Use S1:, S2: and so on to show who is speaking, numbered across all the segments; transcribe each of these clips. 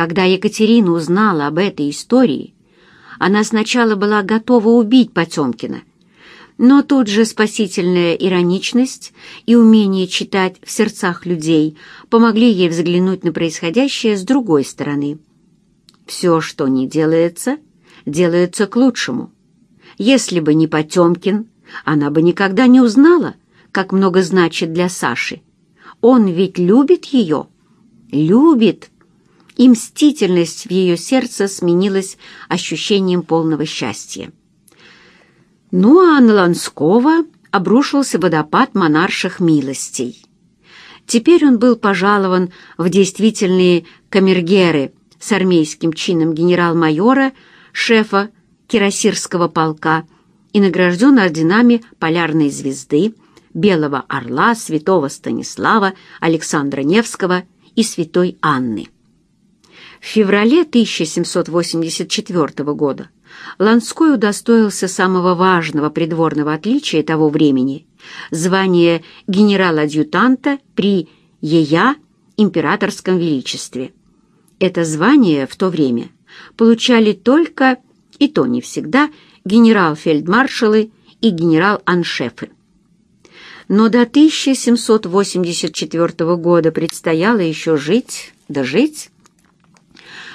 S1: Когда Екатерина узнала об этой истории, она сначала была готова убить Потемкина, но тут же спасительная ироничность и умение читать в сердцах людей помогли ей взглянуть на происходящее с другой стороны. Все, что не делается, делается к лучшему. Если бы не Потемкин, она бы никогда не узнала, как много значит для Саши. Он ведь любит ее. Любит. И мстительность в ее сердце сменилась ощущением полного счастья. Ну а на Ланского обрушился водопад монарших милостей. Теперь он был пожалован в действительные камергеры с армейским чином генерал-майора, шефа Кирасирского полка и награжден орденами Полярной звезды, Белого Орла, Святого Станислава, Александра Невского и Святой Анны. В феврале 1784 года Ланской удостоился самого важного придворного отличия того времени – звания генерал-адъютанта при Ея императорском величестве. Это звание в то время получали только, и то не всегда, генерал-фельдмаршалы и генерал-аншефы. Но до 1784 года предстояло еще жить, да жить.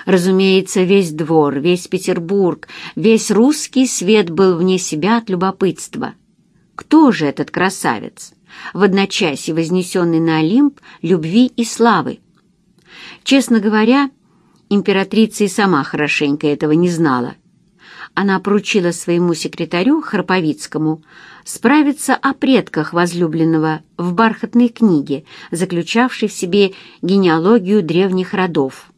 S1: Разумеется, весь двор, весь Петербург, весь русский свет был вне себя от любопытства. Кто же этот красавец, в одночасье вознесенный на Олимп любви и славы? Честно говоря, императрица и сама хорошенько этого не знала. Она поручила своему секретарю Храповицкому справиться о предках возлюбленного в бархатной книге, заключавшей в себе генеалогию древних родов.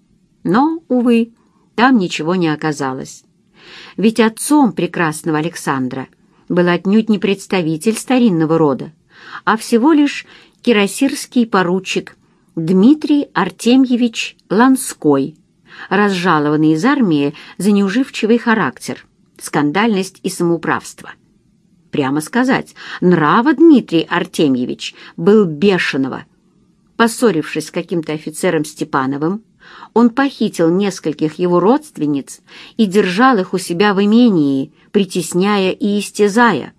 S1: Но, увы, там ничего не оказалось. Ведь отцом прекрасного Александра был отнюдь не представитель старинного рода, а всего лишь кирасирский поручик Дмитрий Артемьевич Ланской, разжалованный из армии за неуживчивый характер, скандальность и самоуправство. Прямо сказать, нрава Дмитрий Артемьевич был бешеного. Поссорившись с каким-то офицером Степановым, он похитил нескольких его родственниц и держал их у себя в имении, притесняя и истязая.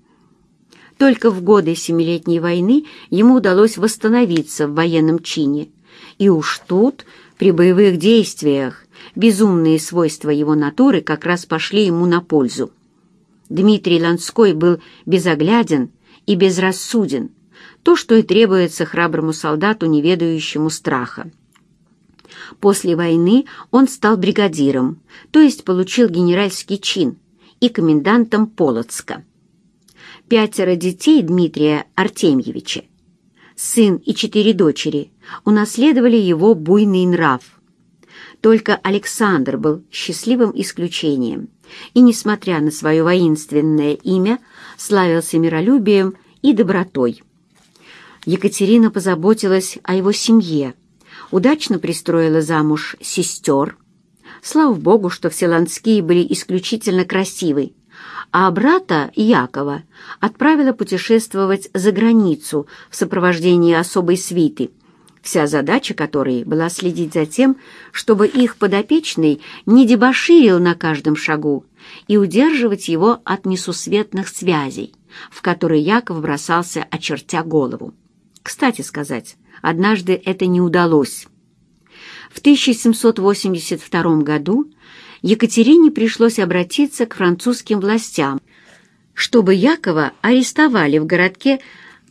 S1: Только в годы Семилетней войны ему удалось восстановиться в военном чине, и уж тут, при боевых действиях, безумные свойства его натуры как раз пошли ему на пользу. Дмитрий Ланской был безогляден и безрассуден, то, что и требуется храброму солдату, не ведающему страха. После войны он стал бригадиром, то есть получил генеральский чин и комендантом Полоцка. Пятеро детей Дмитрия Артемьевича, сын и четыре дочери, унаследовали его буйный нрав. Только Александр был счастливым исключением и, несмотря на свое воинственное имя, славился миролюбием и добротой. Екатерина позаботилась о его семье, удачно пристроила замуж сестер. Слава богу, что все ландские были исключительно красивы, а брата Якова отправила путешествовать за границу в сопровождении особой свиты, вся задача которой была следить за тем, чтобы их подопечный не дебоширил на каждом шагу и удерживать его от несусветных связей, в которые Яков бросался, очертя голову. Кстати сказать, однажды это не удалось. В 1782 году Екатерине пришлось обратиться к французским властям, чтобы Якова арестовали в городке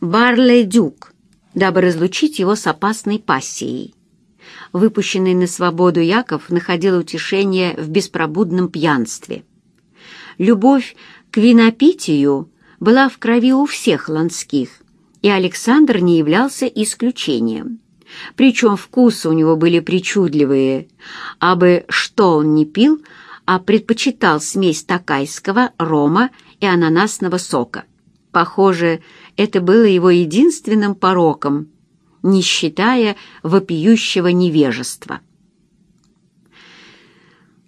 S1: Барлей-Дюк, дабы разлучить его с опасной пассией. Выпущенный на свободу Яков находил утешение в беспробудном пьянстве. Любовь к винопитию была в крови у всех ланских, и Александр не являлся исключением. Причем вкусы у него были причудливые, абы что он не пил, а предпочитал смесь такайского, рома и ананасного сока. Похоже, это было его единственным пороком, не считая вопиющего невежества.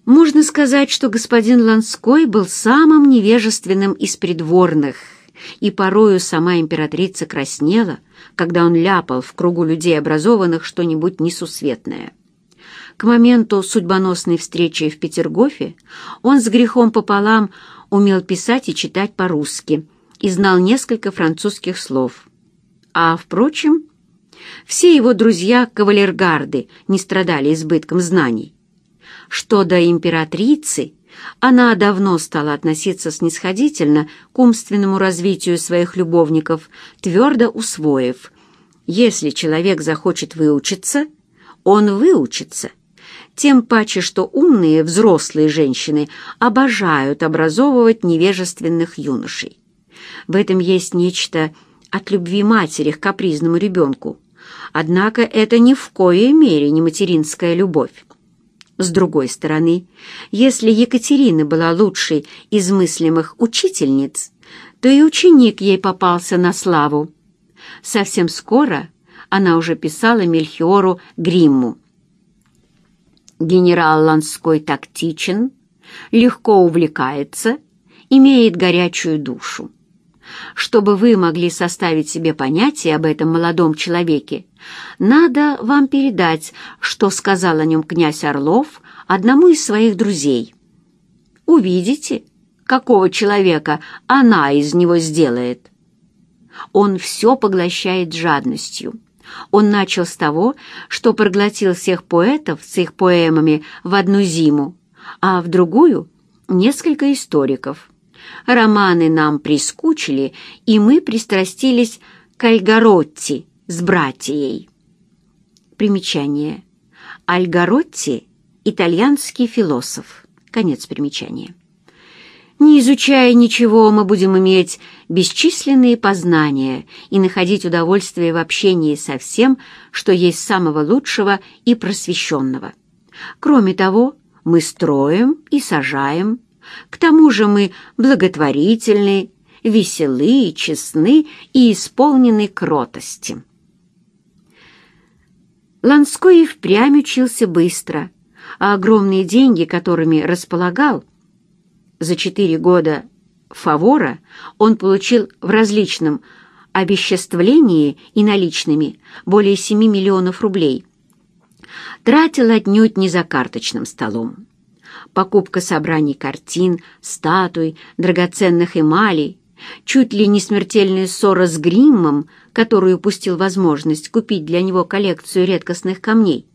S1: Можно сказать, что господин Ланской был самым невежественным из придворных, и порою сама императрица краснела, когда он ляпал в кругу людей образованных что-нибудь несусветное. К моменту судьбоносной встречи в Петергофе он с грехом пополам умел писать и читать по-русски и знал несколько французских слов. А, впрочем, все его друзья-кавалергарды не страдали избытком знаний. Что до императрицы, она давно стала относиться снисходительно к умственному развитию своих любовников, твердо усвоив, если человек захочет выучиться, он выучится. Тем паче, что умные взрослые женщины обожают образовывать невежественных юношей. В этом есть нечто от любви матери к капризному ребенку. Однако это ни в коей мере не материнская любовь. С другой стороны, если Екатерина была лучшей из мыслимых учительниц, то и ученик ей попался на славу. Совсем скоро она уже писала Мельхиору Гримму. Генерал Ланской тактичен, легко увлекается, имеет горячую душу. Чтобы вы могли составить себе понятие об этом молодом человеке, надо вам передать, что сказал о нем князь Орлов одному из своих друзей. Увидите, какого человека она из него сделает. Он все поглощает жадностью. Он начал с того, что проглотил всех поэтов с их поэмами в одну зиму, а в другую — несколько историков. Романы нам прискучили, и мы пристрастились к Альгаротти с братьей. Примечание. Альгаротти — итальянский философ. Конец примечания. Не изучая ничего, мы будем иметь бесчисленные познания и находить удовольствие в общении со всем, что есть самого лучшего и просвещенного. Кроме того, мы строим и сажаем. К тому же мы благотворительны, веселы, честны и исполнены кротости. Ланской и впрямь учился быстро, а огромные деньги, которыми располагал, за четыре года фавора он получил в различном обесчествлении и наличными более 7 миллионов рублей. Тратил отнюдь не за карточным столом. Покупка собраний картин, статуй, драгоценных эмалей, чуть ли не смертельная ссора с Гриммом, которую упустил возможность купить для него коллекцию редкостных камней,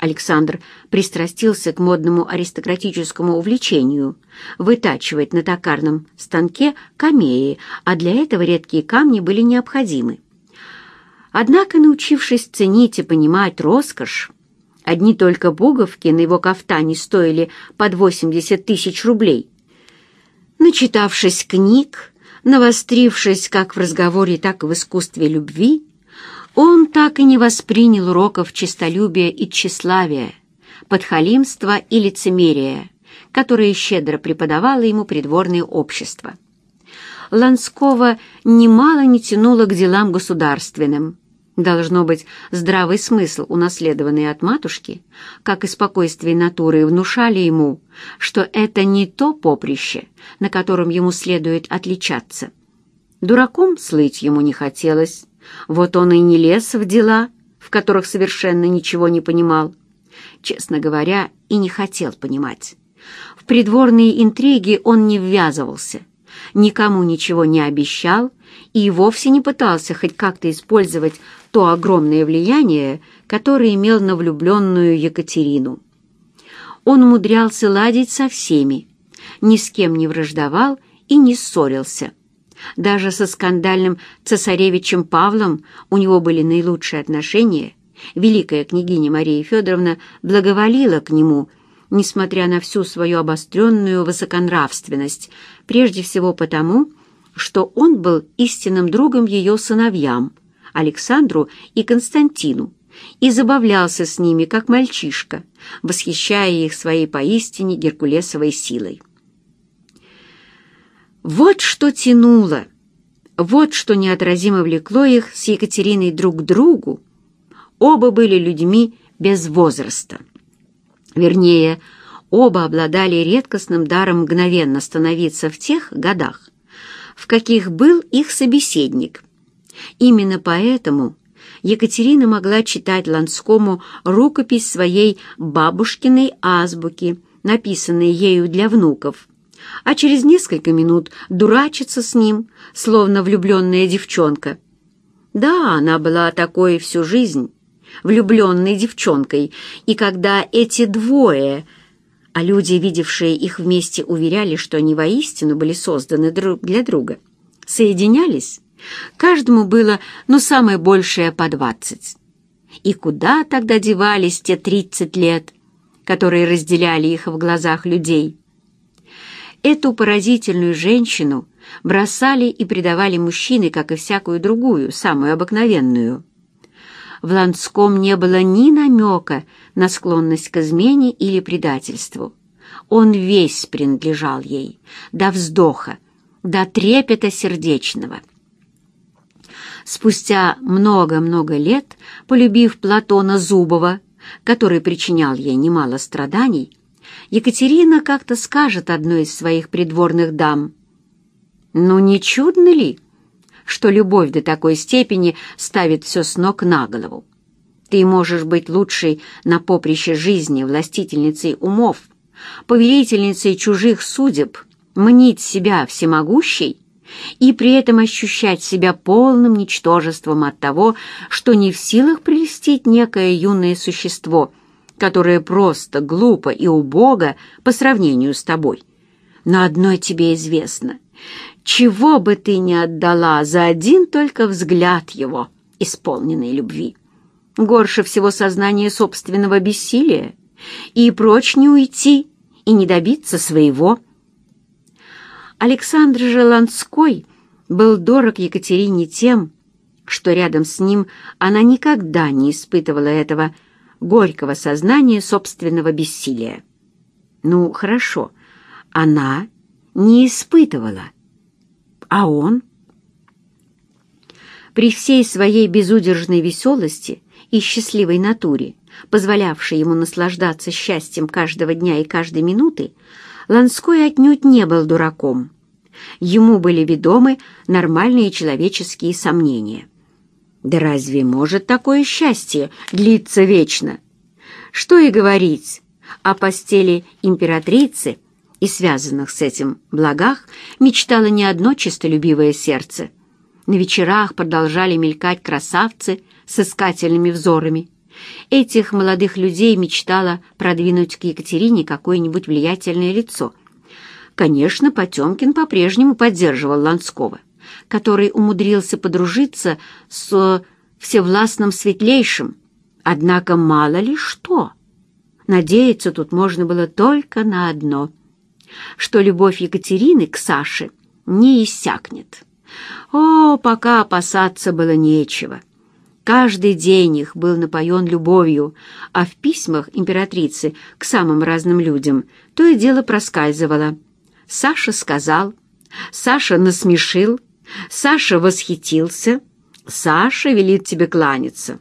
S1: Александр пристрастился к модному аристократическому увлечению — вытачивать на токарном станке камеи, а для этого редкие камни были необходимы. Однако, научившись ценить и понимать роскошь, одни только пуговки на его кафтане стоили под 80 тысяч рублей. Начитавшись книг, навострившись как в разговоре, так и в искусстве любви, он так и не воспринял уроков честолюбия и тщеславия, подхалимства и лицемерия, которые щедро преподавало ему придворное общество. Ланского немало не тянуло к делам государственным. Должно быть, здравый смысл, унаследованный от матушки, как и спокойствие натуры, внушали ему, что это не то поприще, на котором ему следует отличаться. Дураком слыть ему не хотелось, вот он и не лез в дела, в которых совершенно ничего не понимал. Честно говоря, и не хотел понимать. В придворные интриги он не ввязывался, никому ничего не обещал и вовсе не пытался хоть как-то использовать то огромное влияние, которое имел на влюбленную Екатерину. Он умудрялся ладить со всеми, ни с кем не враждовал и не ссорился – даже со скандальным цесаревичем Павлом у него были наилучшие отношения. Великая княгиня Мария Федоровна благоволила к нему, несмотря на всю свою обостренную высоконравственность, прежде всего потому, что он был истинным другом ее сыновьям, Александру и Константину, и забавлялся с ними, как мальчишка, восхищая их своей поистине геркулесовой силой. Вот что тянуло, вот что неотразимо влекло их с Екатериной друг к другу. Оба были людьми без возраста. Вернее, оба обладали редкостным даром мгновенно становиться в тех годах, в каких был их собеседник. Именно поэтому Екатерина могла читать Ланскому рукопись своей бабушкиной азбуки, написанной ею для внуков, а через несколько минут дурачиться с ним, словно влюбленная девчонка. Да, она была такой всю жизнь, влюбленной девчонкой, и когда эти двое, а люди, видевшие их вместе, уверяли, что они воистину были созданы друг для друга, соединялись, каждому было, ну, самое большее по двадцать. И куда тогда девались те тридцать лет, которые разделяли их в глазах людей? Эту поразительную женщину бросали и предавали мужчины, как и всякую другую, самую обыкновенную. В Ланском не было ни намека на склонность к измене или предательству. Он весь принадлежал ей, до вздоха, до трепета сердечного. Спустя много-много лет, полюбив Платона Зубова, который причинял ей немало страданий, Екатерина как-то скажет одной из своих придворных дам, «Ну, не чудно ли, что любовь до такой степени ставит все с ног на голову? Ты можешь быть лучшей на поприще жизни, властительницей умов, повелительницей чужих судеб, мнить себя всемогущей и при этом ощущать себя полным ничтожеством от того, что не в силах прелестить некое юное существо — которое просто глупо и убого по сравнению с тобой. Но одно тебе известно. Чего бы ты ни отдала за один только взгляд его, исполненной любви. Горше всего сознание собственного бессилия. И прочь не уйти, и не добиться своего. Александр же Ланской был дорог Екатерине тем, что рядом с ним она никогда не испытывала этого горького сознания собственного бессилия. Ну, хорошо, она не испытывала, а он? При всей своей безудержной веселости и счастливой натуре, позволявшей ему наслаждаться счастьем каждого дня и каждой минуты, Ланской отнюдь не был дураком. Ему были ведомы нормальные человеческие сомнения. Да разве может такое счастье длиться вечно? Что и говорить о постели императрицы и связанных с этим благах мечтало не одно честолюбивое сердце. На вечерах продолжали мелькать красавцы с искательными взорами. Этих молодых людей мечтала продвинуть к Екатерине какое-нибудь влиятельное лицо. Конечно, Потемкин по-прежнему поддерживал Ланского который умудрился подружиться с всевластным светлейшим. Однако мало ли что. Надеяться тут можно было только на одно, что любовь Екатерины к Саше не иссякнет. О, пока опасаться было нечего. Каждый день их был напоен любовью, а в письмах императрицы к самым разным людям то и дело проскальзывало. Саша сказал, Саша насмешил, Саша восхитился. Саша велит тебе кланяться.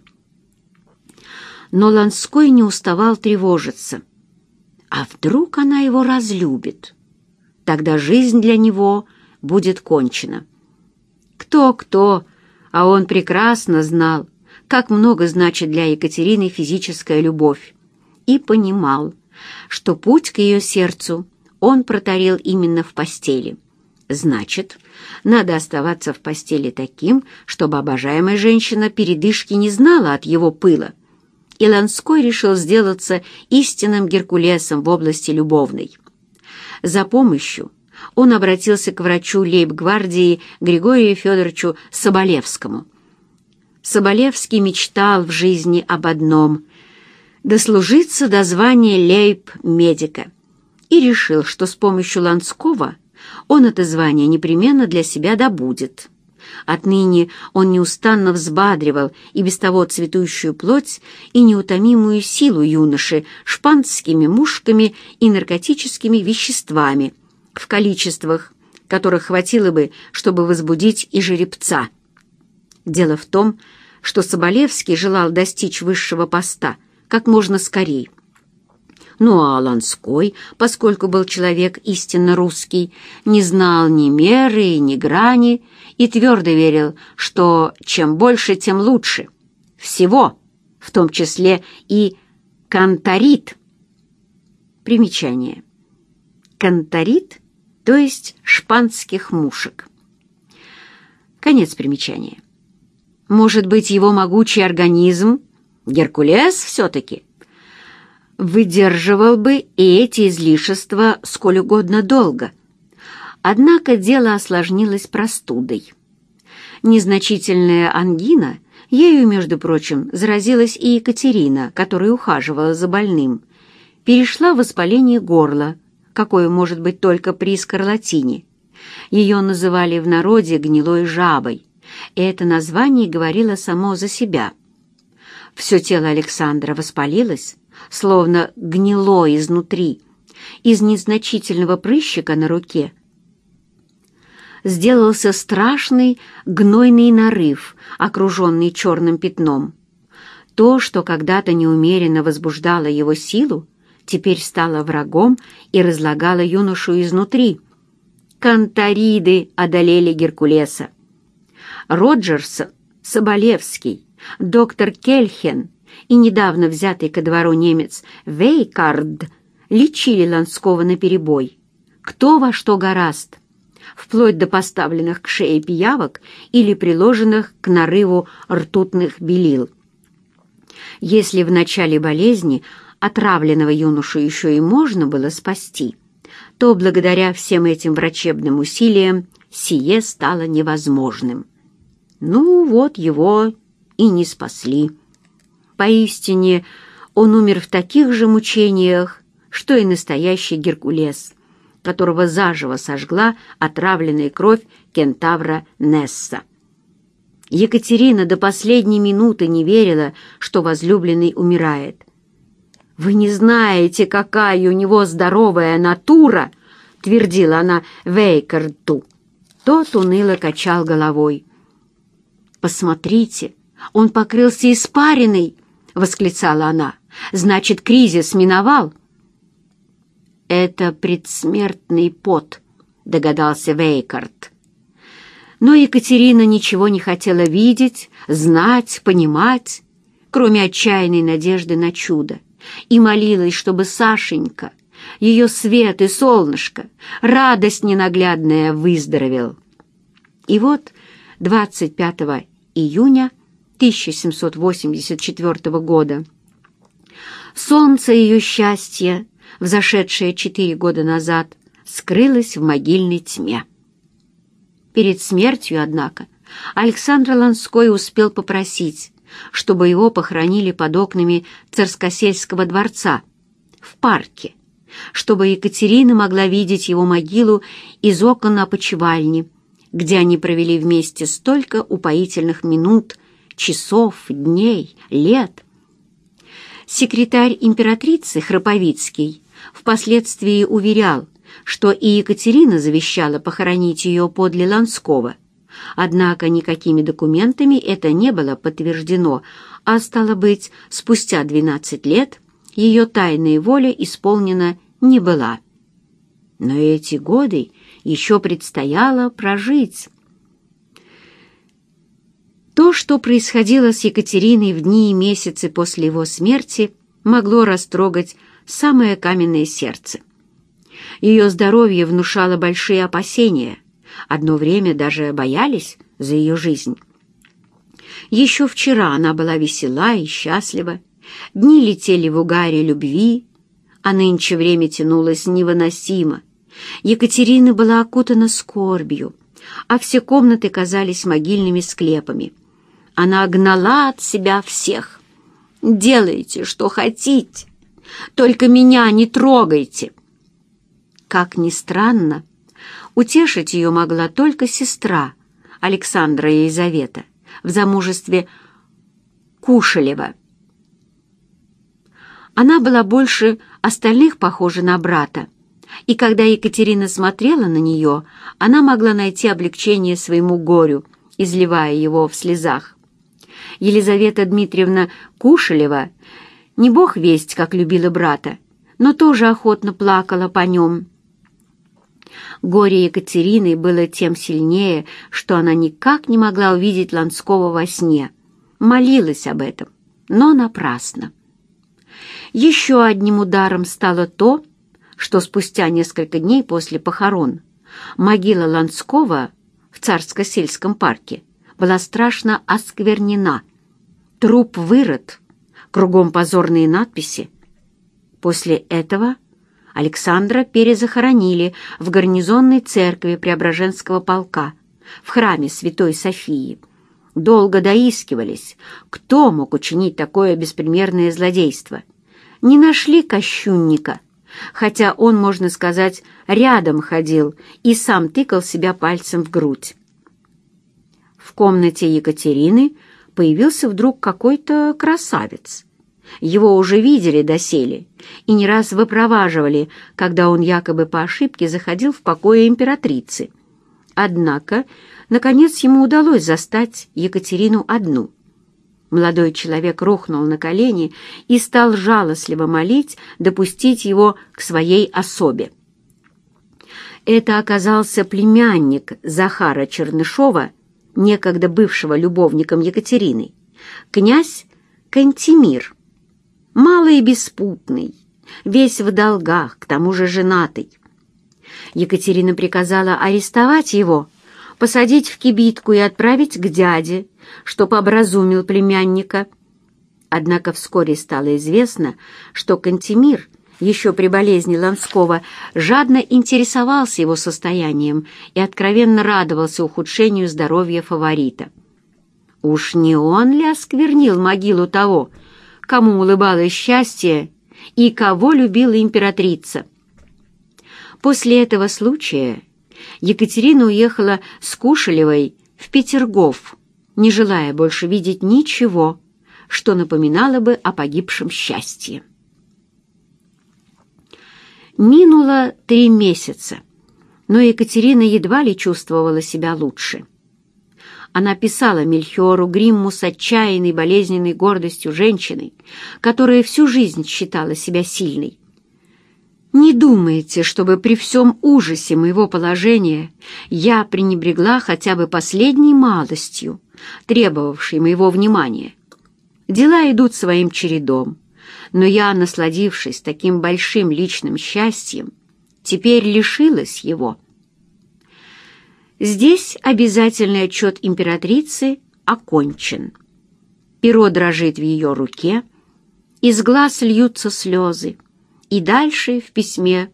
S1: Но Ланской не уставал тревожиться. А вдруг она его разлюбит? Тогда жизнь для него будет кончена. Кто-кто, а он прекрасно знал, как много значит для Екатерины физическая любовь, и понимал, что путь к ее сердцу он протарил именно в постели. Значит, надо оставаться в постели таким, чтобы обожаемая женщина передышки не знала от его пыла. И Ланской решил сделаться истинным Геркулесом в области любовной. За помощью он обратился к врачу лейб-гвардии Григорию Федоровичу Соболевскому. Соболевский мечтал в жизни об одном — дослужиться до звания лейб-медика и решил, что с помощью Ланского — он это звание непременно для себя добудет. Отныне он неустанно взбадривал и без того цветущую плоть и неутомимую силу юноши шпанскими мушками и наркотическими веществами в количествах, которых хватило бы, чтобы возбудить и жеребца. Дело в том, что Соболевский желал достичь высшего поста как можно скорее. Ну а Ланской, поскольку был человек истинно русский, не знал ни меры, ни грани и твердо верил, что чем больше, тем лучше. всего, в том числе и канторит. Примечание. Канторит, то есть шпанских мушек. Конец примечания. Может быть, его могучий организм, Геркулес все-таки, выдерживал бы и эти излишества сколь угодно долго. Однако дело осложнилось простудой. Незначительная ангина, ею, между прочим, заразилась и Екатерина, которая ухаживала за больным, перешла в воспаление горла, какое может быть только при скарлатине. Ее называли в народе гнилой жабой, и это название говорило само за себя. Все тело Александра воспалилось, словно гнило изнутри, из незначительного прыщика на руке сделался страшный гнойный нарыв, окруженный черным пятном. То, что когда-то неумеренно возбуждало его силу, теперь стало врагом и разлагало юношу изнутри. Кантариды одолели Геркулеса. Роджерс, Соболевский, доктор Кельхен и недавно взятый ко двору немец Вейкард лечили Ланского наперебой. Кто во что гораст — вплоть до поставленных к шее пиявок или приложенных к нарыву ртутных белил. Если в начале болезни отравленного юношу еще и можно было спасти, то благодаря всем этим врачебным усилиям сие стало невозможным. Ну вот его и не спасли. Поистине он умер в таких же мучениях, что и настоящий Геркулес — которого заживо сожгла отравленная кровь кентавра Несса. Екатерина до последней минуты не верила, что возлюбленный умирает. «Вы не знаете, какая у него здоровая натура!» — твердила она Вейкарту. Тот уныло качал головой. «Посмотрите, он покрылся испариной!» — восклицала она. «Значит, кризис миновал!» «Это предсмертный пот», — догадался Вейкарт. Но Екатерина ничего не хотела видеть, знать, понимать, кроме отчаянной надежды на чудо, и молилась, чтобы Сашенька, ее свет и солнышко, радость ненаглядная, выздоровел. И вот 25 июня 1784 года солнце ее счастья взошедшая четыре года назад, скрылась в могильной тьме. Перед смертью, однако, Александр Ланской успел попросить, чтобы его похоронили под окнами Царскосельского дворца, в парке, чтобы Екатерина могла видеть его могилу из окон опочивальни, где они провели вместе столько упоительных минут, часов, дней, лет. Секретарь императрицы Храповицкий впоследствии уверял, что и Екатерина завещала похоронить ее подле Ланского. Однако никакими документами это не было подтверждено, а, стало быть, спустя 12 лет ее тайная воля исполнена не была. Но эти годы еще предстояло прожить. То, что происходило с Екатериной в дни и месяцы после его смерти, могло растрогать самое каменное сердце. Ее здоровье внушало большие опасения. Одно время даже боялись за ее жизнь. Еще вчера она была весела и счастлива. Дни летели в угаре любви, а нынче время тянулось невыносимо. Екатерина была окутана скорбью, а все комнаты казались могильными склепами. Она гнала от себя всех. «Делайте, что хотите, только меня не трогайте!» Как ни странно, утешить ее могла только сестра Александра Елизавета в замужестве Кушелева. Она была больше остальных похожа на брата, и когда Екатерина смотрела на нее, она могла найти облегчение своему горю, изливая его в слезах. Елизавета Дмитриевна Кушелева не бог весть, как любила брата, но тоже охотно плакала по нем. Горе Екатерины было тем сильнее, что она никак не могла увидеть Ланского во сне. молилась об этом, но напрасно. Еще одним ударом стало то, что спустя несколько дней после похорон могила Ланского в Царско-сельском парке была страшно осквернена. Труп вырод, кругом позорные надписи. После этого Александра перезахоронили в гарнизонной церкви Преображенского полка в храме Святой Софии. Долго доискивались, кто мог учинить такое беспримерное злодейство. Не нашли кощунника, хотя он, можно сказать, рядом ходил и сам тыкал себя пальцем в грудь. В комнате Екатерины появился вдруг какой-то красавец. Его уже видели доселе и не раз выпроваживали, когда он якобы по ошибке заходил в покое императрицы. Однако, наконец, ему удалось застать Екатерину одну. Молодой человек рухнул на колени и стал жалостливо молить допустить его к своей особе. Это оказался племянник Захара Чернышова, некогда бывшего любовником Екатерины, князь Кантемир, малый и беспутный, весь в долгах, к тому же женатый. Екатерина приказала арестовать его, посадить в кибитку и отправить к дяде, чтоб образумил племянника. Однако вскоре стало известно, что Кантемир, еще при болезни Ланского, жадно интересовался его состоянием и откровенно радовался ухудшению здоровья фаворита. Уж не он ли осквернил могилу того, кому улыбалось счастье и кого любила императрица? После этого случая Екатерина уехала с Кушелевой в Петергоф, не желая больше видеть ничего, что напоминало бы о погибшем счастье. Минуло три месяца, но Екатерина едва ли чувствовала себя лучше. Она писала Мельхиору Гримму с отчаянной болезненной гордостью женщины, которая всю жизнь считала себя сильной. Не думайте, чтобы при всем ужасе моего положения я пренебрегла хотя бы последней малостью, требовавшей моего внимания. Дела идут своим чередом, но я, насладившись таким большим личным счастьем, теперь лишилась его. Здесь обязательный отчет императрицы окончен. Перо дрожит в ее руке, из глаз льются слезы. И дальше в письме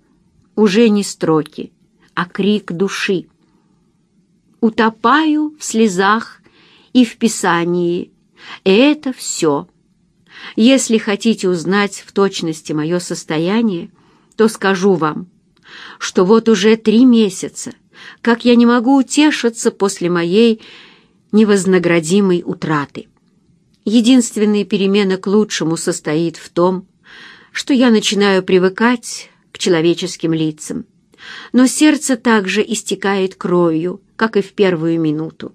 S1: уже не строки, а крик души. Утопаю в слезах и в писании. Это все. Если хотите узнать в точности мое состояние, то скажу вам, что вот уже три месяца, как я не могу утешиться после моей невознаградимой утраты. Единственная перемена к лучшему состоит в том, что я начинаю привыкать к человеческим лицам. Но сердце также истекает кровью, как и в первую минуту.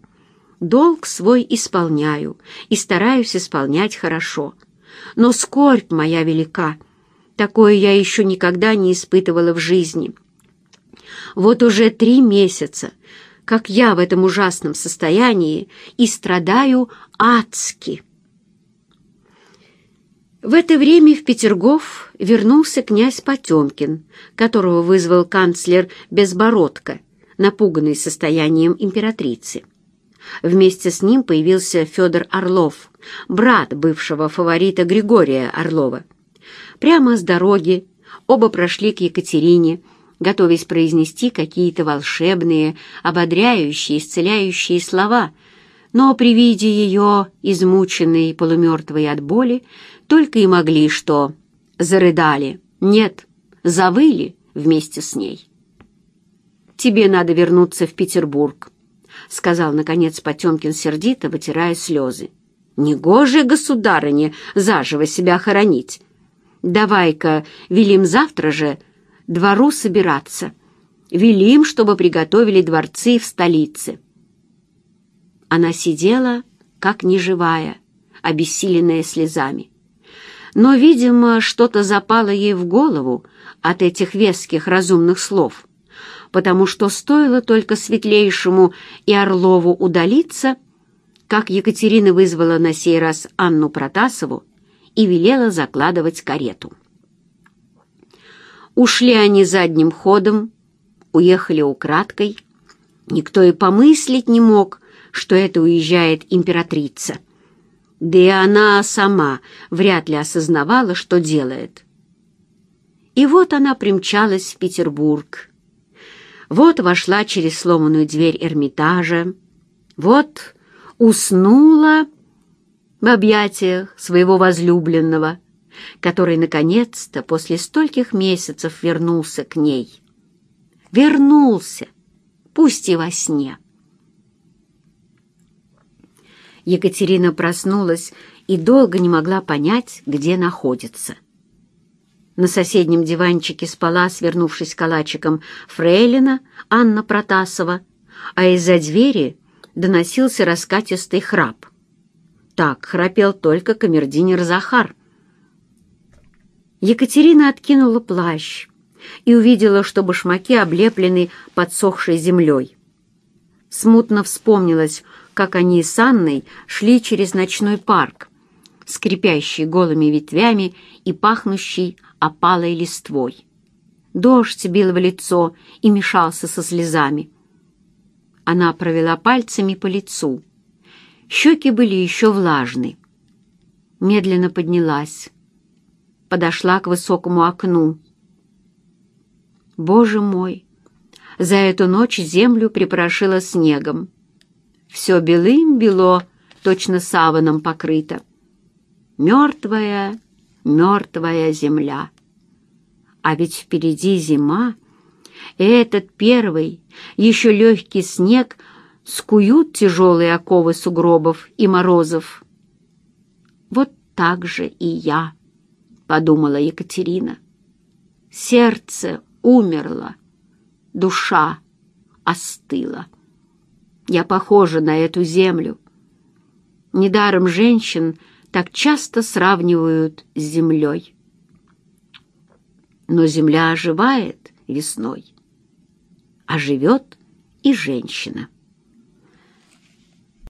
S1: Долг свой исполняю и стараюсь исполнять хорошо. Но скорбь моя велика. Такое я еще никогда не испытывала в жизни. Вот уже три месяца, как я в этом ужасном состоянии и страдаю адски. В это время в Петергоф вернулся князь Потемкин, которого вызвал канцлер Безбородко, напуганный состоянием императрицы. Вместе с ним появился Федор Орлов, брат бывшего фаворита Григория Орлова. Прямо с дороги оба прошли к Екатерине, готовясь произнести какие-то волшебные, ободряющие, исцеляющие слова, но при виде ее, измученной, полумертвой от боли, только и могли что зарыдали, нет, завыли вместе с ней. «Тебе надо вернуться в Петербург», — сказал, наконец, Потемкин сердито, вытирая слезы. «Негоже, государыне, заживо себя хоронить. Давай-ка велим завтра же двору собираться. Велим, чтобы приготовили дворцы в столице». Она сидела, как неживая, обессиленная слезами но, видимо, что-то запало ей в голову от этих веских разумных слов, потому что стоило только светлейшему и Орлову удалиться, как Екатерина вызвала на сей раз Анну Протасову и велела закладывать карету. Ушли они задним ходом, уехали украдкой. Никто и помыслить не мог, что это уезжает императрица. Да и она сама вряд ли осознавала, что делает. И вот она примчалась в Петербург. Вот вошла через сломанную дверь Эрмитажа. Вот уснула в объятиях своего возлюбленного, который, наконец-то, после стольких месяцев вернулся к ней. Вернулся, пусть и во сне. Екатерина проснулась и долго не могла понять, где находится. На соседнем диванчике спала, свернувшись калачиком, фрейлина Анна Протасова, а из-за двери доносился раскатистый храп. Так храпел только камердинер Захар. Екатерина откинула плащ и увидела, что башмаки облеплены подсохшей землей. Смутно вспомнилось, как они с Анной шли через ночной парк, скрипящий голыми ветвями и пахнущий опалой листвой. Дождь бил в лицо и мешался со слезами. Она провела пальцами по лицу. Щеки были еще влажны. Медленно поднялась. Подошла к высокому окну. Боже мой! За эту ночь землю припорошило снегом. Все белым-бело, точно саваном покрыто. Мертвая, мертвая земля. А ведь впереди зима, и этот первый, еще легкий снег скуют тяжелые оковы сугробов и морозов. Вот так же и я, — подумала Екатерина. Сердце умерло, душа остыла. Я похожа на эту землю. Недаром женщин так часто сравнивают с землей. Но земля оживает весной, а живет и женщина.